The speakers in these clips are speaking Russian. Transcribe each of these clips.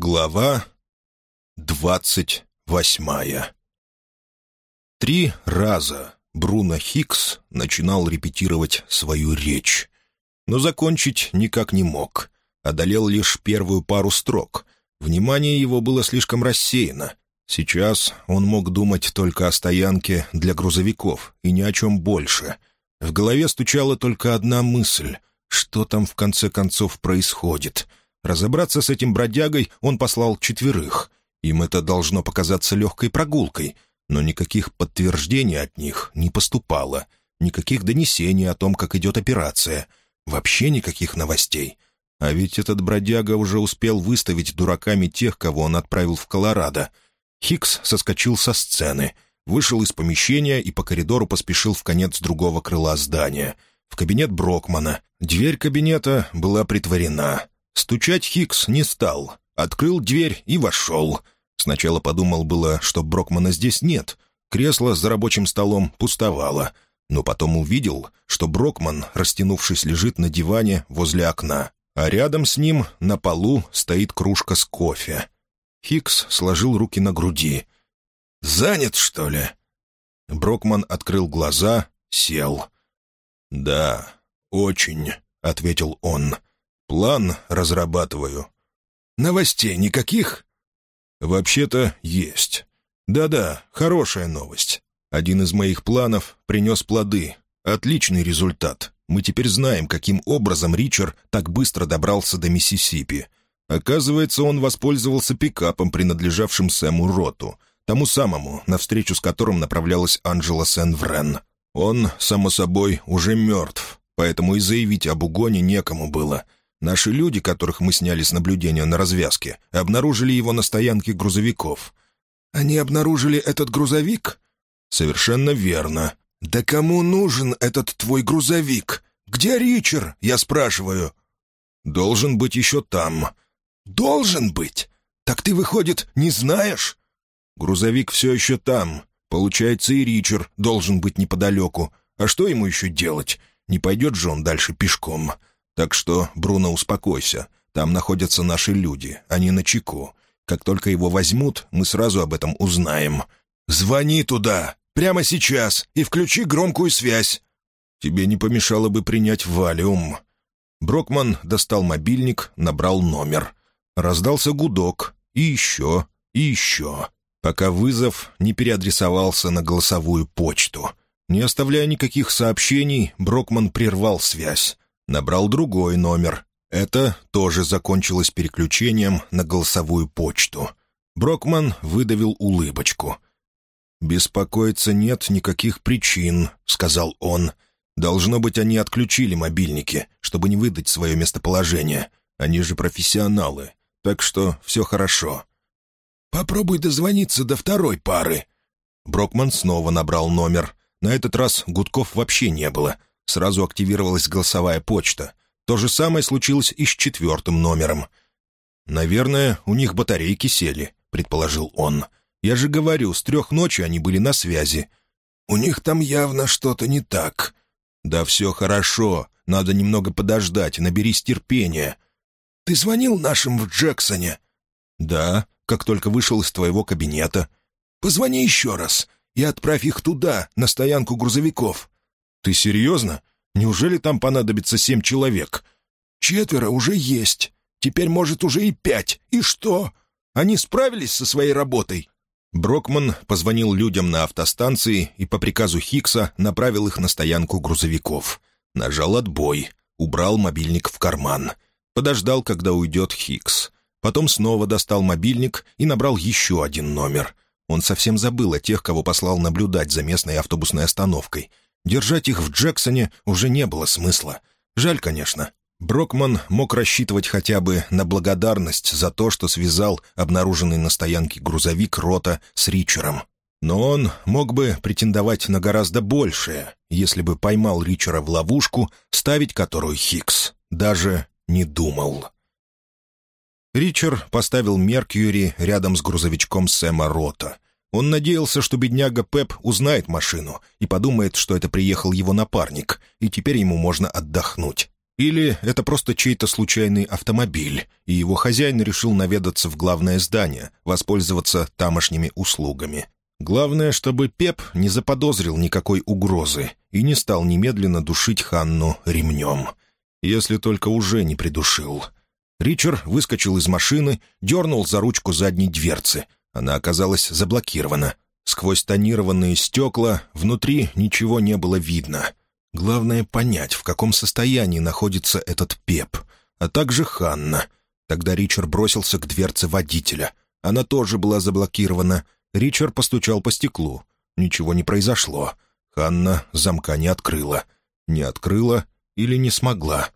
Глава двадцать восьмая Три раза Бруно Хикс начинал репетировать свою речь, но закончить никак не мог. Одолел лишь первую пару строк. Внимание его было слишком рассеяно. Сейчас он мог думать только о стоянке для грузовиков и ни о чем больше. В голове стучала только одна мысль — что там в конце концов происходит — Разобраться с этим бродягой он послал четверых. Им это должно показаться легкой прогулкой, но никаких подтверждений от них не поступало, никаких донесений о том, как идет операция, вообще никаких новостей. А ведь этот бродяга уже успел выставить дураками тех, кого он отправил в Колорадо. Хикс соскочил со сцены, вышел из помещения и по коридору поспешил в конец другого крыла здания, в кабинет Брокмана. Дверь кабинета была притворена — Стучать Хикс не стал. Открыл дверь и вошел. Сначала подумал было, что Брокмана здесь нет. Кресло за рабочим столом пустовало. Но потом увидел, что Брокман, растянувшись, лежит на диване возле окна, а рядом с ним на полу стоит кружка с кофе. Хикс сложил руки на груди. «Занят, что ли?» Брокман открыл глаза, сел. «Да, очень», — ответил он. План разрабатываю. Новостей никаких? Вообще-то есть. Да-да, хорошая новость. Один из моих планов принес плоды. Отличный результат. Мы теперь знаем, каким образом Ричард так быстро добрался до Миссисипи. Оказывается, он воспользовался пикапом, принадлежавшим Сэму Роту, тому самому, навстречу с которым направлялась Анджела Сен-Врен. Он, само собой, уже мертв, поэтому и заявить об угоне некому было — Наши люди, которых мы сняли с наблюдения на развязке, обнаружили его на стоянке грузовиков. Они обнаружили этот грузовик? Совершенно верно. Да кому нужен этот твой грузовик? Где Ричард, я спрашиваю? Должен быть еще там. Должен быть? Так ты, выходит, не знаешь? Грузовик все еще там. Получается, и Ричард должен быть неподалеку. А что ему еще делать? Не пойдет же он дальше пешком. Так что, Бруно, успокойся. Там находятся наши люди, они на чеку. Как только его возьмут, мы сразу об этом узнаем. Звони туда, прямо сейчас, и включи громкую связь. Тебе не помешало бы принять валиум». Брокман достал мобильник, набрал номер. Раздался гудок. И еще, и еще. Пока вызов не переадресовался на голосовую почту. Не оставляя никаких сообщений, Брокман прервал связь. Набрал другой номер. Это тоже закончилось переключением на голосовую почту. Брокман выдавил улыбочку. «Беспокоиться нет никаких причин», — сказал он. «Должно быть, они отключили мобильники, чтобы не выдать свое местоположение. Они же профессионалы, так что все хорошо». «Попробуй дозвониться до второй пары». Брокман снова набрал номер. На этот раз гудков вообще не было — Сразу активировалась голосовая почта. То же самое случилось и с четвертым номером. «Наверное, у них батарейки сели», — предположил он. «Я же говорю, с трех ночи они были на связи». «У них там явно что-то не так». «Да все хорошо. Надо немного подождать, наберись терпения». «Ты звонил нашим в Джексоне?» «Да, как только вышел из твоего кабинета». «Позвони еще раз и отправь их туда, на стоянку грузовиков. «Ты серьезно? Неужели там понадобится семь человек?» «Четверо уже есть. Теперь, может, уже и пять. И что? Они справились со своей работой?» Брокман позвонил людям на автостанции и по приказу Хикса направил их на стоянку грузовиков. Нажал отбой, убрал мобильник в карман. Подождал, когда уйдет Хикс. Потом снова достал мобильник и набрал еще один номер. Он совсем забыл о тех, кого послал наблюдать за местной автобусной остановкой — Держать их в Джексоне уже не было смысла. Жаль, конечно. Брокман мог рассчитывать хотя бы на благодарность за то, что связал обнаруженный на стоянке грузовик Рота с Ричером. Но он мог бы претендовать на гораздо большее, если бы поймал Ричера в ловушку, ставить которую Хикс даже не думал. Ричард поставил Меркьюри рядом с грузовичком Сэма Рота — он надеялся, что бедняга Пеп узнает машину и подумает, что это приехал его напарник, и теперь ему можно отдохнуть. Или это просто чей-то случайный автомобиль, и его хозяин решил наведаться в главное здание, воспользоваться тамошними услугами. Главное, чтобы Пеп не заподозрил никакой угрозы и не стал немедленно душить Ханну ремнем. Если только уже не придушил. Ричард выскочил из машины, дернул за ручку задней дверцы. Она оказалась заблокирована. Сквозь тонированные стекла внутри ничего не было видно. Главное — понять, в каком состоянии находится этот Пеп, а также Ханна. Тогда Ричард бросился к дверце водителя. Она тоже была заблокирована. Ричард постучал по стеклу. Ничего не произошло. Ханна замка не открыла. Не открыла или не смогла.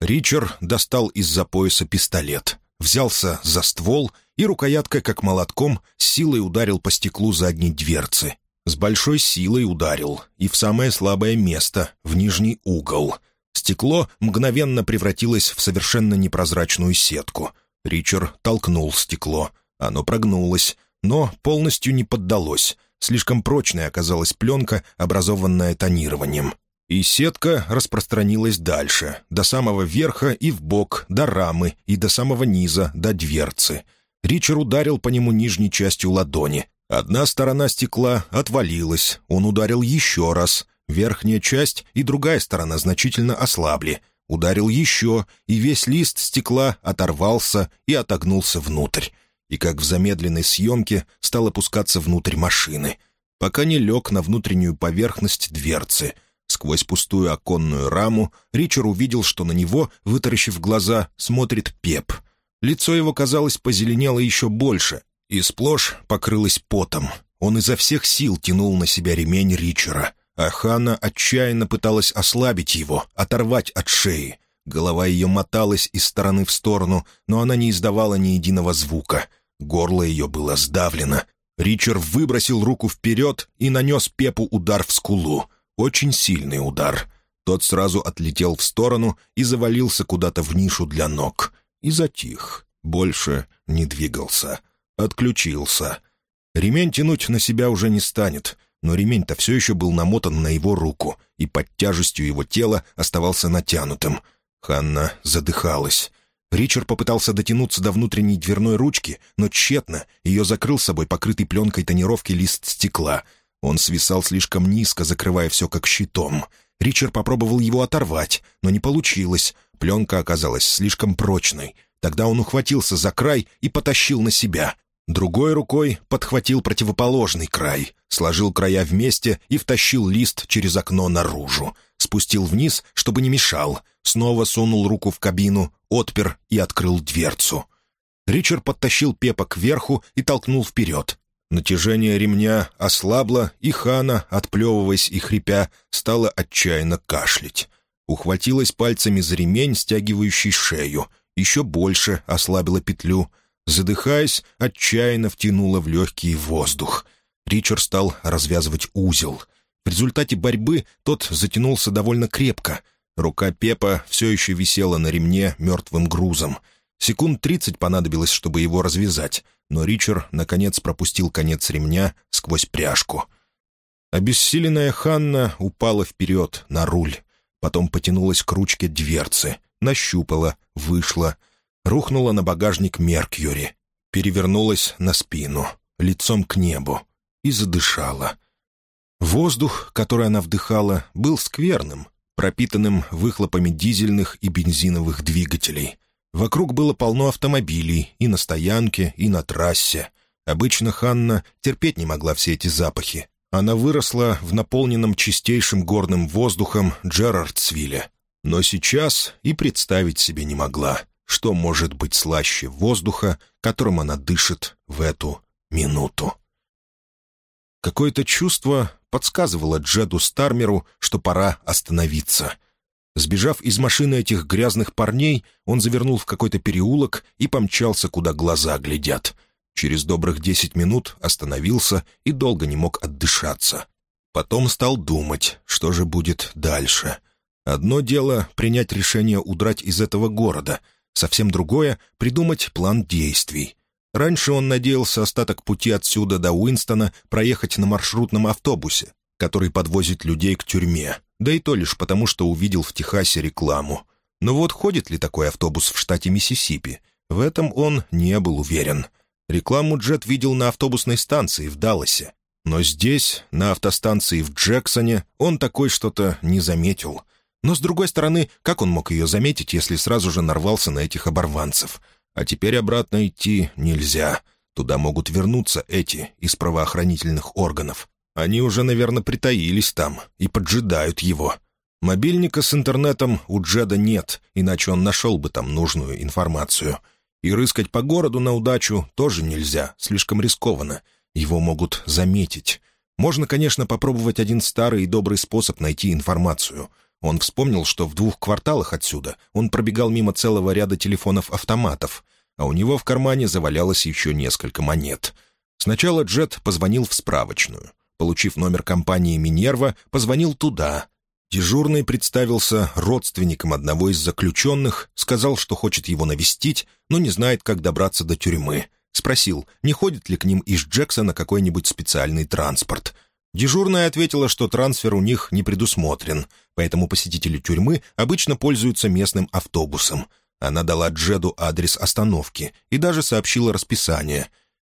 Ричард достал из-за пояса пистолет, взялся за ствол и рукояткой, как молотком, силой ударил по стеклу задней дверцы. С большой силой ударил, и в самое слабое место, в нижний угол. Стекло мгновенно превратилось в совершенно непрозрачную сетку. Ричард толкнул стекло. Оно прогнулось, но полностью не поддалось. Слишком прочной оказалась пленка, образованная тонированием. И сетка распространилась дальше, до самого верха и в бок, до рамы, и до самого низа, до дверцы. Ричард ударил по нему нижней частью ладони, Одна сторона стекла отвалилась, он ударил еще раз. Верхняя часть и другая сторона значительно ослабли. Ударил еще, и весь лист стекла оторвался и отогнулся внутрь. И как в замедленной съемке стал опускаться внутрь машины, пока не лег на внутреннюю поверхность дверцы. Сквозь пустую оконную раму Ричард увидел, что на него, вытаращив глаза, смотрит Пеп. Лицо его, казалось, позеленело еще больше, и сплошь покрылась потом. Он изо всех сил тянул на себя ремень Ричера, а Хана отчаянно пыталась ослабить его, оторвать от шеи. Голова ее моталась из стороны в сторону, но она не издавала ни единого звука. Горло ее было сдавлено. Ричард выбросил руку вперед и нанес Пепу удар в скулу. Очень сильный удар. Тот сразу отлетел в сторону и завалился куда-то в нишу для ног. И затих. Больше не двигался. Отключился. Ремень тянуть на себя уже не станет, но ремень-то все еще был намотан на его руку, и под тяжестью его тела оставался натянутым. Ханна задыхалась. Ричард попытался дотянуться до внутренней дверной ручки, но тщетно, ее закрыл собой покрытый пленкой тонировки лист стекла. Он свисал слишком низко, закрывая все как щитом. Ричард попробовал его оторвать, но не получилось. Пленка оказалась слишком прочной. Тогда он ухватился за край и потащил на себя. Другой рукой подхватил противоположный край, сложил края вместе и втащил лист через окно наружу. Спустил вниз, чтобы не мешал. Снова сунул руку в кабину, отпер и открыл дверцу. Ричард подтащил Пепа кверху и толкнул вперед. Натяжение ремня ослабло, и Хана, отплевываясь и хрипя, стала отчаянно кашлять. Ухватилась пальцами за ремень, стягивающий шею. Еще больше ослабила петлю — Задыхаясь, отчаянно втянула в легкий воздух. Ричард стал развязывать узел. В результате борьбы тот затянулся довольно крепко. Рука Пепа все еще висела на ремне мертвым грузом. Секунд тридцать понадобилось, чтобы его развязать, но Ричард, наконец, пропустил конец ремня сквозь пряжку. Обессиленная Ханна упала вперед, на руль. Потом потянулась к ручке дверцы, нащупала, вышла — рухнула на багажник Меркьюри, перевернулась на спину, лицом к небу, и задышала. Воздух, который она вдыхала, был скверным, пропитанным выхлопами дизельных и бензиновых двигателей. Вокруг было полно автомобилей и на стоянке, и на трассе. Обычно Ханна терпеть не могла все эти запахи. Она выросла в наполненном чистейшим горным воздухом Джерардсвилле, но сейчас и представить себе не могла — что может быть слаще воздуха, которым она дышит в эту минуту. Какое-то чувство подсказывало Джеду Стармеру, что пора остановиться. Сбежав из машины этих грязных парней, он завернул в какой-то переулок и помчался, куда глаза глядят. Через добрых десять минут остановился и долго не мог отдышаться. Потом стал думать, что же будет дальше. Одно дело — принять решение удрать из этого города — Совсем другое — придумать план действий. Раньше он надеялся остаток пути отсюда до Уинстона проехать на маршрутном автобусе, который подвозит людей к тюрьме, да и то лишь потому, что увидел в Техасе рекламу. Но вот ходит ли такой автобус в штате Миссисипи? В этом он не был уверен. Рекламу Джет видел на автобусной станции в Далласе. Но здесь, на автостанции в Джексоне, он такой что-то не заметил. Но, с другой стороны, как он мог ее заметить, если сразу же нарвался на этих оборванцев? А теперь обратно идти нельзя. Туда могут вернуться эти из правоохранительных органов. Они уже, наверное, притаились там и поджидают его. Мобильника с интернетом у Джеда нет, иначе он нашел бы там нужную информацию. И рыскать по городу на удачу тоже нельзя, слишком рискованно. Его могут заметить. Можно, конечно, попробовать один старый и добрый способ найти информацию. Он вспомнил, что в двух кварталах отсюда он пробегал мимо целого ряда телефонов-автоматов, а у него в кармане завалялось еще несколько монет. Сначала Джет позвонил в справочную — Получив номер компании «Минерва», позвонил туда. Дежурный представился родственником одного из заключенных, сказал, что хочет его навестить, но не знает, как добраться до тюрьмы. Спросил, не ходит ли к ним из Джексона какой-нибудь специальный транспорт. Дежурная ответила, что трансфер у них не предусмотрен, поэтому посетители тюрьмы обычно пользуются местным автобусом. Она дала Джеду адрес остановки и даже сообщила расписание.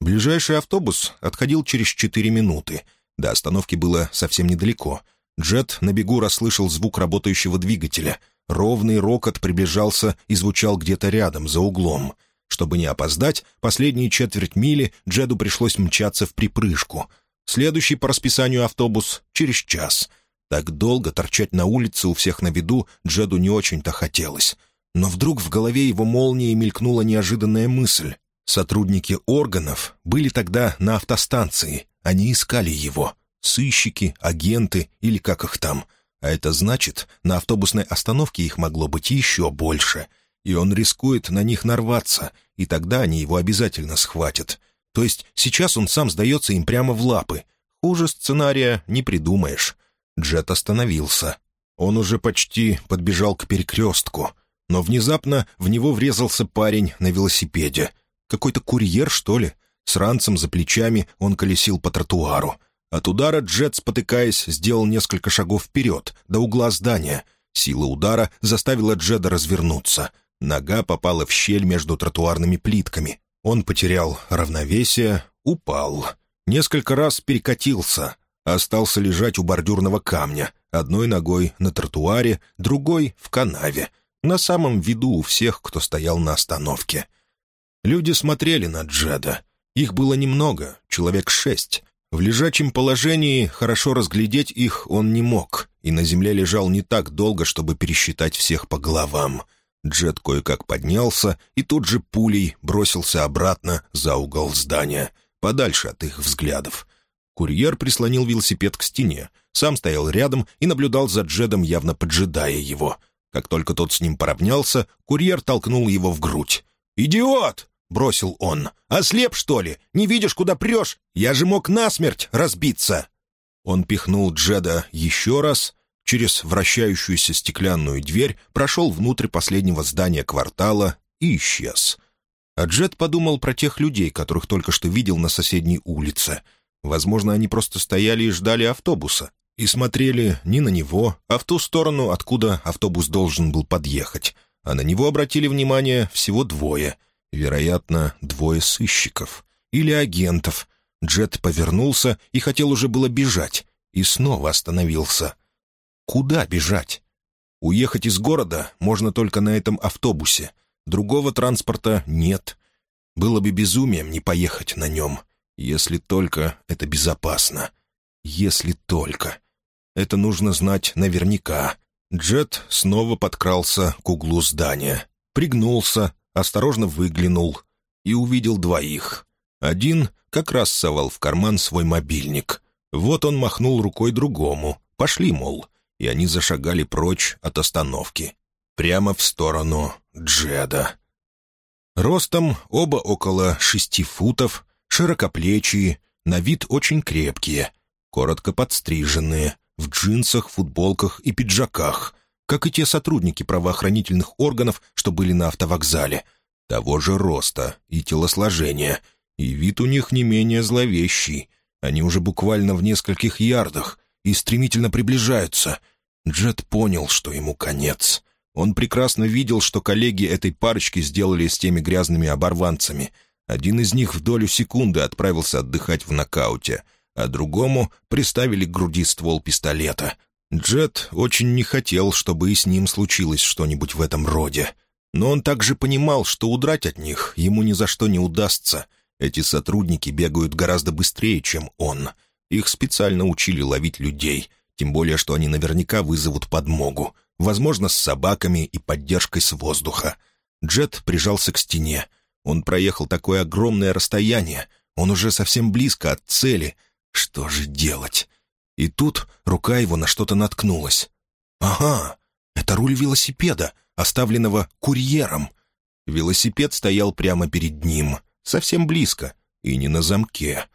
Ближайший автобус отходил через четыре минуты — до остановки было совсем недалеко. Джет на бегу расслышал звук работающего двигателя. Ровный рокот приближался и звучал где-то рядом, за углом. Чтобы не опоздать, последние четверть мили Джеду пришлось мчаться в припрыжку. Следующий по расписанию автобус — через час. Так долго торчать на улице у всех на виду Джеду не очень-то хотелось. Но вдруг в голове его молнией мелькнула неожиданная мысль. Сотрудники органов были тогда на автостанции, они искали его. Сыщики, агенты или как их там. А это значит, на автобусной остановке их могло быть еще больше. И он рискует на них нарваться, и тогда они его обязательно схватят. То есть сейчас он сам сдается им прямо в лапы. Хуже сценария не придумаешь. Джет остановился. Он уже почти подбежал к перекрестку. Но внезапно в него врезался парень на велосипеде. Какой-то курьер, что ли? С ранцем за плечами он колесил по тротуару. От удара Джет, спотыкаясь, сделал несколько шагов вперед, до угла здания. Сила удара заставила Джеда развернуться. Нога попала в щель между тротуарными плитками. Он потерял равновесие, упал. Несколько раз перекатился. Остался лежать у бордюрного камня, одной ногой на тротуаре, другой — в канаве. На самом виду у всех, кто стоял на остановке. Люди смотрели на Джеда. Их было немного, человек шесть. В лежачем положении хорошо разглядеть их он не мог, и на земле лежал не так долго, чтобы пересчитать всех по головам. Джет кое-как поднялся и тут же пулей бросился обратно за угол здания, подальше от их взглядов. Курьер прислонил велосипед к стене, сам стоял рядом и наблюдал за Джедом, явно поджидая его. Как только тот с ним поравнялся, курьер толкнул его в грудь. «Идиот!» — бросил он. «Ослеп, что ли? Не видишь, куда прешь? Я же мог насмерть разбиться!» Он пихнул Джеда еще раз, через вращающуюся стеклянную дверь прошел внутрь последнего здания квартала и исчез. А Джед подумал про тех людей, которых только что видел на соседней улице. Возможно, они просто стояли и ждали автобуса, и смотрели не на него, а в ту сторону, откуда автобус должен был подъехать. А на него обратили внимание всего двое — Вероятно, двое сыщиков. Или агентов. Джет повернулся и хотел уже было бежать. И снова остановился. Куда бежать? Уехать из города можно только на этом автобусе. Другого транспорта нет. Было бы безумием не поехать на нем. Если только это безопасно. Если только. Это нужно знать наверняка. Джет снова подкрался к углу здания. Пригнулся, осторожно выглянул и увидел двоих. Один как раз совал в карман свой мобильник. Вот он махнул рукой другому. «Пошли, мол». И они зашагали прочь от остановки. Прямо в сторону Джеда. Ростом оба около шести футов, широкоплечие, на вид очень крепкие, коротко подстриженные, в джинсах, футболках и пиджаках, как и те сотрудники правоохранительных органов, что были на автовокзале. Того же роста и телосложения, и вид у них не менее зловещий. Они уже буквально в нескольких ярдах и стремительно приближаются. Джет понял, что ему конец. Он прекрасно видел, что коллеги этой парочки сделали с теми грязными оборванцами. Один из них в долю секунды отправился отдыхать в нокауте, а другому приставили к груди ствол пистолета. Джет очень не хотел, чтобы и с ним случилось что-нибудь в этом роде. Но он также понимал, что удрать от них ему ни за что не удастся. Эти сотрудники бегают гораздо быстрее, чем он. Их специально учили ловить людей, тем более, что они наверняка вызовут подмогу возможно, с собаками и поддержкой с воздуха. Джет прижался к стене. Он проехал такое огромное расстояние. Он уже совсем близко от цели. Что же делать? И тут рука его на что-то наткнулась. «Ага, это руль велосипеда, оставленного курьером». Велосипед стоял прямо перед ним, совсем близко, и не на замке.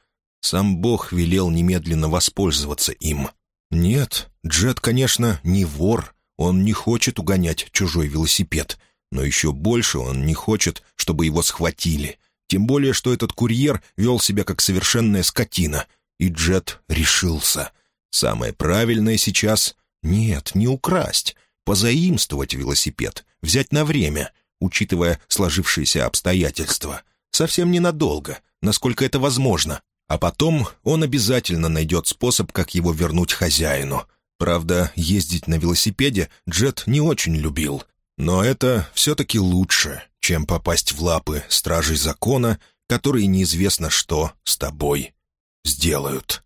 Сам Бог велел немедленно воспользоваться им. Нет, Джет, конечно, не вор, он не хочет угонять чужой велосипед, но еще больше он не хочет, чтобы его схватили. Тем более, что этот курьер вел себя как совершенная скотина. И Джет решился. Самое правильное сейчас — нет, не украсть, позаимствовать велосипед, взять на время, учитывая сложившиеся обстоятельства. Совсем ненадолго, насколько это возможно. А потом он обязательно найдет способ, как его вернуть хозяину — Правда, ездить на велосипеде Джет не очень любил. Но это все-таки лучше, чем попасть в лапы стражей закона, которые неизвестно что с тобой сделают.